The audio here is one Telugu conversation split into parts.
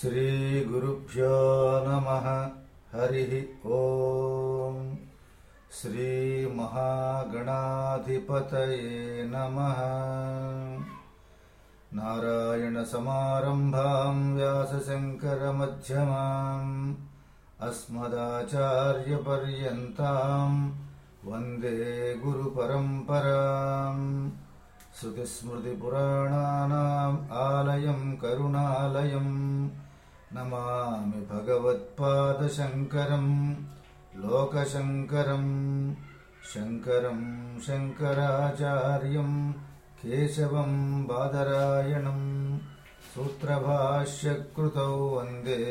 श्रीगुरुभ्यो नमः। हरिः ॐ श्रीमहागणाधिपतये नमः। नारायणसमारम्भाम् व्यासशङ्करमध्यमाम् अस्मदाचार्यपर्यन्ताम् वन्दे गुरुपरम्पराम्। श्रुतिस्मृतिपुराणानाम् आलयम् करुणालयम् नमामि भगवत्पादशङ्करम् लोकशङ्करम् शङ्करं शङ्कराचार्यं केशवं बादरायणं सूत्रभाष्यकृतौ वन्दे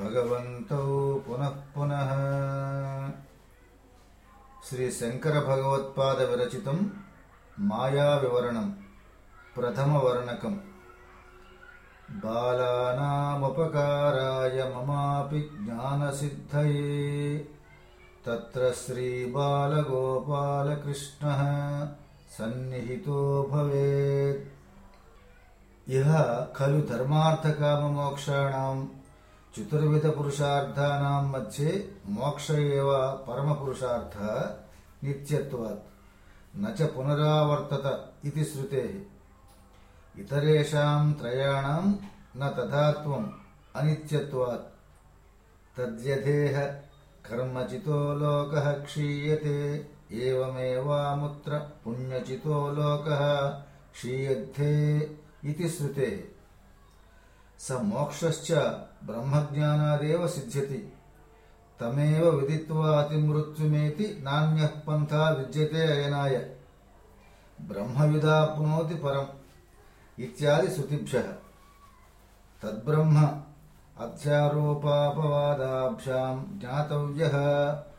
भगवन्तौ पुनः पुनः। श्रीशङ्करभगवत्पादविरचितं मायाविवरणं प्रथमवर्णकम्। बालानामुपकाराय ममापि ज्ञानसिद्धये। तत्र श्रीबालगोपालकृष्णः सन्निहितो भवेत्। इह खलु धर्मार्थकाममोक्षाणाम् चतुर्विधपुरुषार्थानाम् मध्ये मोक्ष एव परमपुरुषार्थः नित्यत्वात्। न च पुनरावर्तत इति श्रुतेः। इतरेषाम् त्रयाणां न तथात्वम् अनित्यत्वात्। तद्यथेह कर्मचितो लोकः क्षीयते एवमेवामुत्र पुण्यचितो लोकः क्षीयद्धे इति श्रुते। स मोक्षश्च ब्रह्मज्ञानादेव सिध्यति तमेव विदित्वातिमृत्युमेति नान्यः पन्था विद्यते अयनाय। ब्रह्मविदाप्नोति परम्। इत्यादिश्रुतिभ्यः तद्ब्रह्म अध्यारोपापवादाभ्यां ज्ञातव्यः।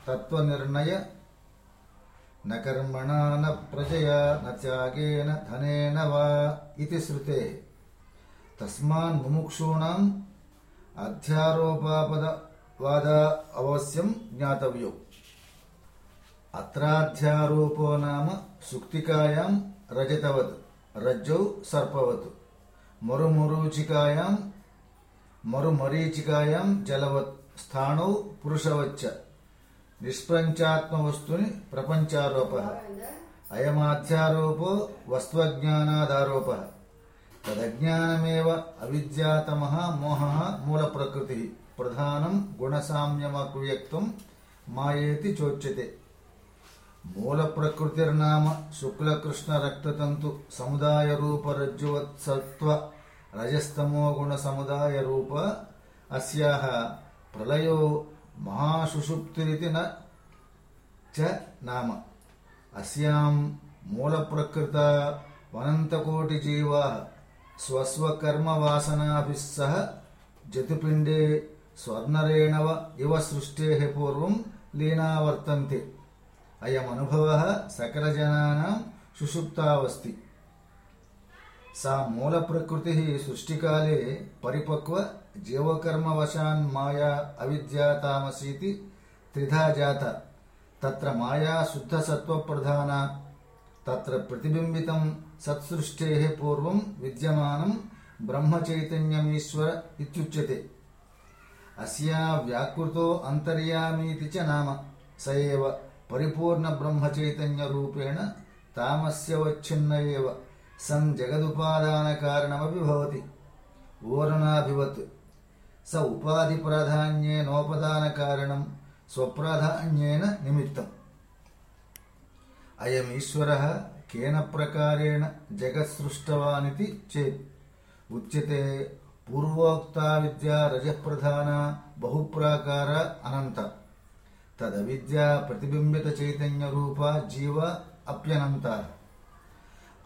तत्त्वनिर्णय न कर्मणा न प्रजया न त्यागेन धनेन वा इति श्रुते। तस्मान् मुमुक्षूणाम् अध्यारोपापदवादावश्यं ज्ञातव्यो। अत्राध्यारोपो नाम सुक्तिकायां रजतवत्। రజ్జౌ సర్పవత్. మరుమరీచికాయాం మరుమరీచికాయాం జలవత్ స్థానౌ పురుషవచ్చ. నిష్ప్రంచాత్మ వస్తుని ప్రపంచారోప. అయమాధ్యారోపో వస్త్వజ్ఞానాదారోప. తదజ్ఞానమేవ అవిద్యాతమ మోహ మూల ప్రకృతి ప్రధానం గుణసామ్యమకువ్యక్తం మాయేతి చోచ్యతే. ಮೂಲ ಪ್ರಕೃತಿರ್ನಾಮ ಶುಕ್ಲಕೃಷ್ಣ ರಕ್ತತಂತು ಸಮುದಾಯ ರೂಪ ರಜ್ಜುವತ್ ಸತ್ವ ರಜಸ್ತಮೋ ಗುಣ ಸಮುದಾಯ ರೂಪ ಅಸ್ಯಾಹ ಪ್ರಲಯೋ ಮಹಾಶುಷುಪ್ತಿರಿತಿ ನ ಚ ನಾಮ. ಅಸ್ಯಾಂ ಮೂಲ ಪ್ರಕೃತ ಅನಂತಕೋಟಿ ಜೀವಾ ಸ್ವಸ್ವಕರ್ಮ ವಾಸನಾಭಿಸ್ ಸಹ ಜತಿಪಿಂಡೇ ಸ್ವರ್ಣರೇಣವ ಇವ ಸೃಷ್ಟೇ ಪೂರ್ವಂ ಲೀನಾ ವರ್ತಂತೆ. अयमुव सकलजना सकलजनानां सुषुप्तावस्ति सा मूलप्रकृतिः सृष्टिकाले परिपक्व जीवकर्मवशान्माया अविद्यातामसीति त्रिधा जाता। तत्र माया शुद्धसत्त्वप्रधाना। तत्र प्रतिबिम्बितं सत्सृष्टेः पूर्वं विद्यमानं ब्रह्मचैतन्यमीश्वर इत्युच्यते। अस्या व्याकृतो अन्तर्यामीति च नाम। स एव పరిపూర్ణ బ్రహ్మచైతన్య బ్రహ్మచైతన్యరూపేణ తామస్యవచ్ఛిన్న ఏవ జగదుపాదాన కారణమపి భవతి. ఓరణాభివత్. స ఉపాధి ప్రాధాన్యేనోపదానకారణం స్వప్రాధాన్యేన నిమిత్తం. అయం ఈశ్వర కేన ప్రకారేణ జగత్సృష్టవానితి చేత్. ఉచ్యతే పూర్వోక్త విద్యా రజప్రధాన బహుప్రాకార అనంత. ತದವಿದ್ಯಾ ಪ್ರತಿಬಿಂಬಿತ ಚೈತನ್ಯ ರೂಪ ಜೀವ ಅಪ್ಯನಂತ.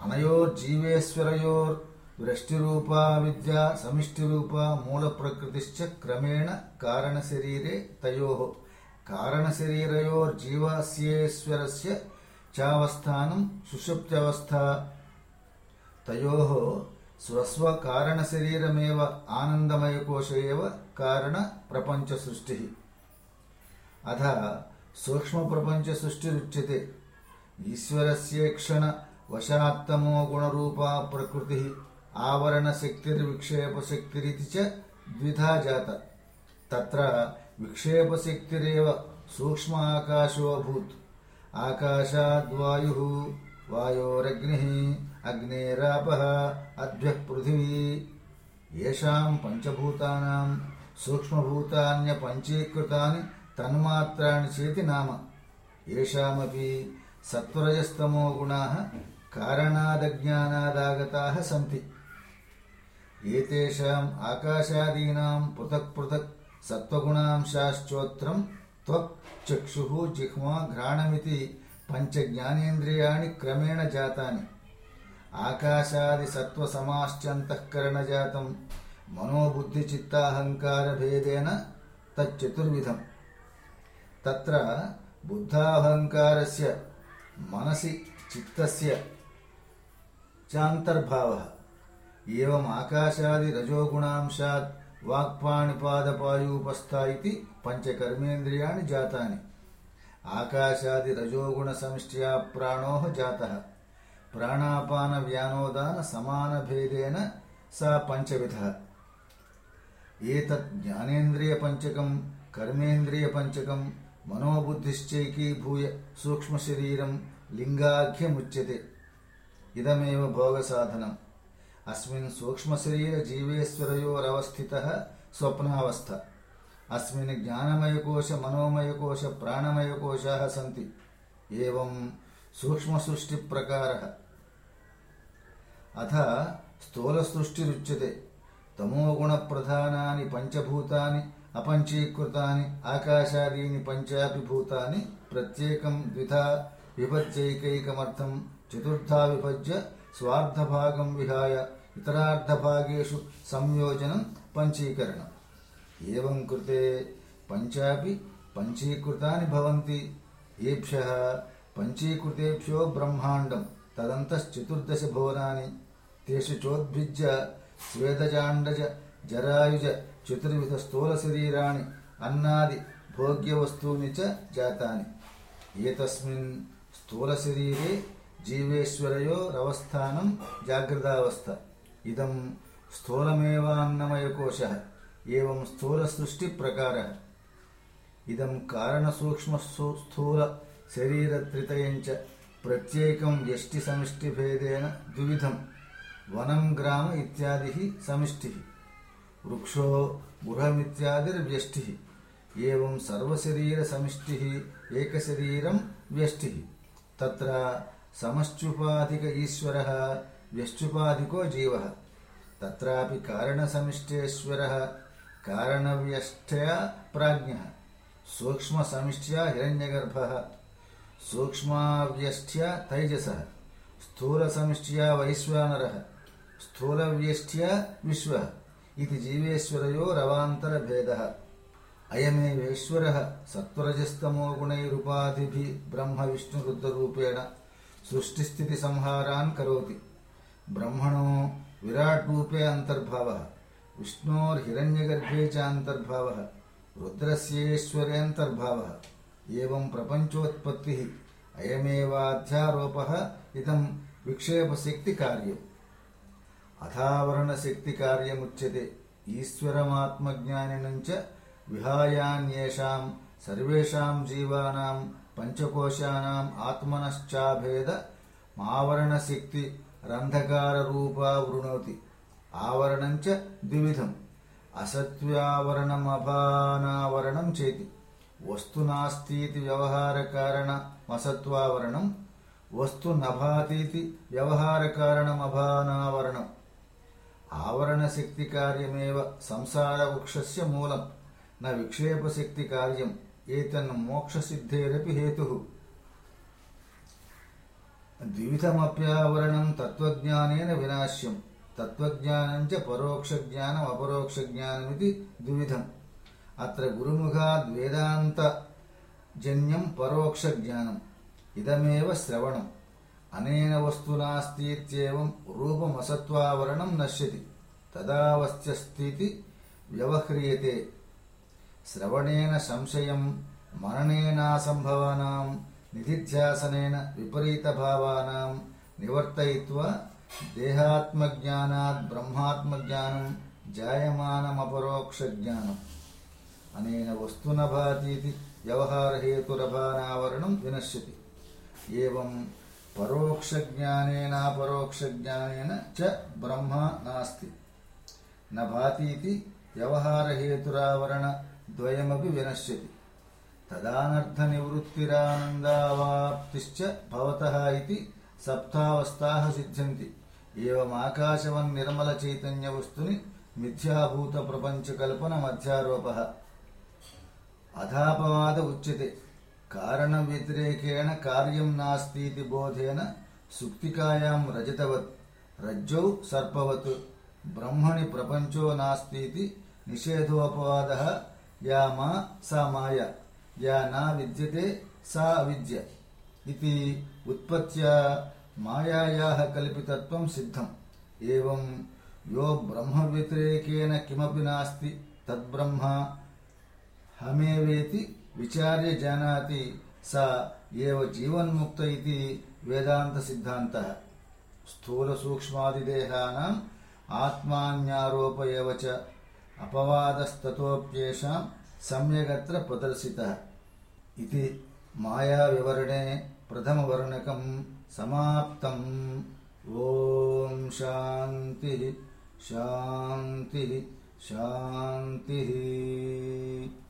ಅನಯೋರ್ ಜೀವೇಶ್ವರಯೋರ್ ವೃಷ್ಟಿರೂಪ ವಿದ್ಯಾ ಸಮಿಷ್ಟಿರೂಪ ಮೂಲ ಪ್ರಕೃತಿಶ್ಚ ಕ್ರಮೇಣ ಕಾರಣ ಶರೀರೆ ತಯೋ. ಕಾರಣ ಶರೀರಯೋರ್ ಜೀವಾಸ್ಯೇಶ್ವರಸ್ಯ ಚಾವಸ್ಥಾನಂ ಸುಷುಪ್ತ್ಯವಸ್ಥಾ. ತಯೋ ಸ್ವಸ್ವ ಕಾರಣ ಶರೀರಮೇವ ಆನಂದಮಯ ಕೋಶ ಏವ ಕಾರಣ ಪ್ರಪಂಚ ಸೃಷ್ಟಿ. अथ सूक्ष्मप्रपञ्चसृष्टिरुच्यते। ईश्वरस्य क्षणवशात्तमो गुणरूपा प्रकृतिः आवरणशक्तिर्विक्षेपशक्तिरिति च द्विधा जाता। तत्र विक्षेपशक्तिरेव सूक्ष्म आकाशोऽभूत् आकाशाद्वायुः वायोरग्निः अग्नेरापः अद्भ्यः पृथिवी। येषाम् पञ्चभूतानाम् सूक्ष्मभूतान्यपञ्चीकृतानि తన్మాత్రాన్ని చేతి నామ. ఏషామీ సత్వరజస్తమో గుణ కారణాదజ్ఞానాదాగత సంతి. ఏతేషాం ఆకాశాదీనాం పృథక్ పృథక్ సత్వగుణాంశాశ్చోత్రం త్వక్ చక్షు జిహ్మా ఘ్రాణమితి పంచ జ్ఞానేంద్రియాణి క్రమేణ జాతాని. ఆకాశాది సత్వ సమాశ్చంతఃకరణ జాతం మనోబుద్ధి చిత్తాహంకార భేదేన తచ్చతుర్విధం. తత్ర బుద్ధాహంకారస్య మనసి చిత్తస్య చాంతర్భావ. ఏం ఆకాశాది రజోగుణాంశాత్ వాక్పాణిపాదపాయూపస్థా ఇది పంచకర్మేంద్రియాణి జాతాని. ఆకాశాది రజోగుణ సమిష్ట్యా ప్రాణో జాత. ప్రాణాపాన వ్యానోదాన సమాన భేదేన సా పంచవిధ. ఏతత్ జ్ఞానేంద్రియ పంచకం కర్మేంద్రియ పంచకం మనోబుద్ధిశ్చైకీభూయ సూక్ష్మశరీరం లింగాఖ్యముచ్యతే. ఇదమేవ భోగసాధనం. అస్మిన్ సూక్ష్మశరీర జీవేశ్వరయోరవస్థిత స్వప్నావస్థ. అస్మిన్ జ్ఞానమయకోశ మనోమయకోశ ప్రాణమయకోశా సంతి. ఏవం సూక్ష్మసృష్టిప్రకార. అథ స్థూలసృష్టిరుచ్యతే. తమోగుణప్రధానాని పంచభూతాని అపంచీకృతాని ఆకాశాదీని పంచాభిభూతాని ప్రత్యేకం ద్విధా విభజ్యైకైకమర్థం చతుర్థా విభజ్య స్వార్థభాగం విహాయ ఇతరార్థభాగేషు సంయోజనం పంచీకరణం. ఏవం కృతే పంచాపి పంచీకృతాని భవంతి. ఏభ్య పంచీకృతేభ్యో బ్రహ్మాండం తదంతశ్చతుర్దశ భువనాని. తేషు చోద్భిజ్య స్వేదజాండజ జరాయుజ చతుర్విధ స్థూల శరీరాన్ని అన్నాది భోగ్య వస్తువుని చ జాతాని. ఏతస్మిన్ స్థూల శరీరే జీవేశ్వరయో రవస్థానం జాగ్రత్తవస్థ ఇదం స్థూలమేవాన్నమయకోశ ఏం స్థూల సృష్టి ప్రకార. ఇదం కారణ సూక్ష్మ స్థూల శరీరత్రితయంచ ప్రత్యేకం వ్యష్టి సమిష్టి భేదేన ద్విధం వనం గ్రామ ఇత్యాది సమిష్టి. वृक्षो गृहमित्यादिर्व्यष्टिः एवं सर्वशरीरसमिष्टिः एकशरीरं व्यष्टिः। तत्र समश्चुपाधिक ईश्वरः, व्यश्चुपाधिको जीवः। तत्रापि कारणसमिष्टेश्वरः कारणव्यष्टया प्राज्ञः। सूक्ष्मसमिष्ट्या हिरण्यगर्भः, सूक्ष्माव्यष्ट्या तैजसः। स्थूलसमिष्ट्या वैश्वानरः, स्थूलव्यष्ट्या विश्वः। इति जीवेश्वरयोरवान्तरभेदः अयमेवेश्वरः सत्त्वरजस्तमो गुणैरुपाधिभिः ब्रह्मविष्णुरुद्ररूपेण सृष्टिस्थितिसंहारान् करोति। ब्रह्मणो विराट्रूपे अन्तर्भावः, विष्णोर्हिरण्यगर्भे च अन्तर्भावः, रुद्रस्येश्वरेऽन्तर्भावः। एवं प्रपञ्चोत्पत्तिः अयमेवाध्यारोपः इदं विक्षेपशक्तिकार्यम्। అథావరణ శక్తి కార్యముచ్యతే ఈశ్వరమాత్మజ్ఞాని నుంచ విహాయాన్యేషాం సర్వేషాం జీవానాం పంచకోశానాం ఆత్మనశ్చాభేద మావరణ శక్తి రంధకార రూపా వృణోతి ఆవరణంచ ద్విధం అసత్వావరణమభానావరణం చేతి. వస్తునాస్తీతి వ్యవహార కారణ మసత్వావరణం వస్తు నభాతీతి వ్యవహార కారణమభానావరణం आवरणशक्तिकार्यमेव संसारवृक्षस्य मूलम् न विक्षेपशक्तिकार्यम् एतन्मोक्षसिद्धेरपि हेतुः। द्विविधमप्यावरणं तत्त्वज्ञानेन विनाश्यम् तत्त्वज्ञानं च परोक्षज्ञानम् अपरोक्षज्ञानमिति द्विविधम्। अत्र गुरुमुखाद्वेदान्तजन्यं परोक्षज्ञानम् इदमेव श्रवणम् अनेन वस्तुनास्तीत्येवं रूपमसत्त्वावरणं नश्यति तदावस्थ्यस्तीति व्यवह्रियते श्रवणेन संशयं मननेनासम्भवानां निधिध्यासनेन विपरीतभावानां निवर्तयित्वा देहात्मज्ञानात् ब्रह्मात्मज्ञानं జాయమానమపరోక్షజ్ఞానం అనేన వస్తున భాతీతి వ్యవహారహేతురభానావరణం వినశ్యతి ఏవం పరోక్షజ్ఞానేనాపరోక్షజ్ఞానేన చ బ్రహ్మ నాస్తి. న భాతీతి వ్యవహారహేతురావరణ ద్వయమపి వినశ్యతి. తదానర్థ నివృత్తిరానందావాప్తిశ్చ భవతః ఇతి సప్తావస్థాः సిద్ధ్యంతి. ఏవమాకాశవన్ నిర్మల కారణ వ్యతిరేకేణ కార్యం నాస్తి బోధేన సుక్తికాయాం రజతవత్ రజ్జౌ సర్పవత్ బ్రహ్మణి ప్రపంచో నాస్తి నిషేధోపవాద యా మా సా మాయ యా నా విద్యతే సా అవిద్య ఇది ఉత్పత్త్య మాయాయా కల్పితత్వం సిద్ధం. ఏం యో బ్రహ్మ వ్యతిరేకేన కిమపి నాస్తి తద్బ్రహ్మ హమేవేతి विचार्य जानाति सा एव जीवन्मुक्त इति वेदान्तसिद्धान्तः। स्थूलसूक्ष्मादिदेहानाम् आत्मान्यारोप एव च अपवादस्ततोऽप्येषां सम्यगत्र प्रदर्शितः। इति मायाविवरणे प्रथमवर्णकं समाप्तम्। ॐ शान्तिः शान्तिः शान्तिः।